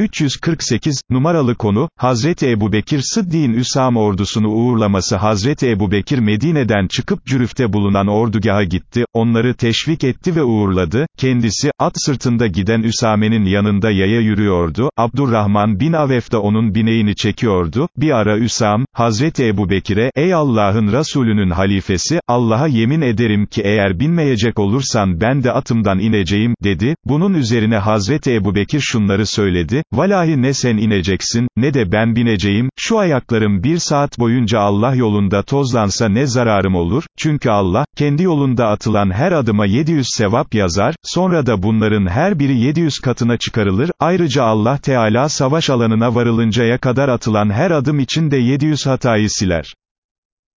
348, numaralı konu, Hazreti Ebubekir Sıddi'nin Üsam ordusunu uğurlaması. Hazreti Ebubekir Medine'den çıkıp Cürüf'te bulunan ordugaha gitti, onları teşvik etti ve uğurladı, kendisi, at sırtında giden Üsame'nin yanında yaya yürüyordu, Abdurrahman bin Avef de onun bineğini çekiyordu, bir ara Üsam, Hazreti Ebubekir'e, ey Allah'ın Resulünün halifesi, Allah'a yemin ederim ki eğer binmeyecek olursan ben de atımdan ineceğim, dedi, bunun üzerine Hazreti Ebubekir şunları söyledi, Valahi ne sen ineceksin, ne de ben bineceğim, şu ayaklarım bir saat boyunca Allah yolunda tozlansa ne zararım olur, çünkü Allah, kendi yolunda atılan her adıma 700 sevap yazar, sonra da bunların her biri 700 katına çıkarılır, ayrıca Allah Teala savaş alanına varılıncaya kadar atılan her adım için de 700 hatayı siler.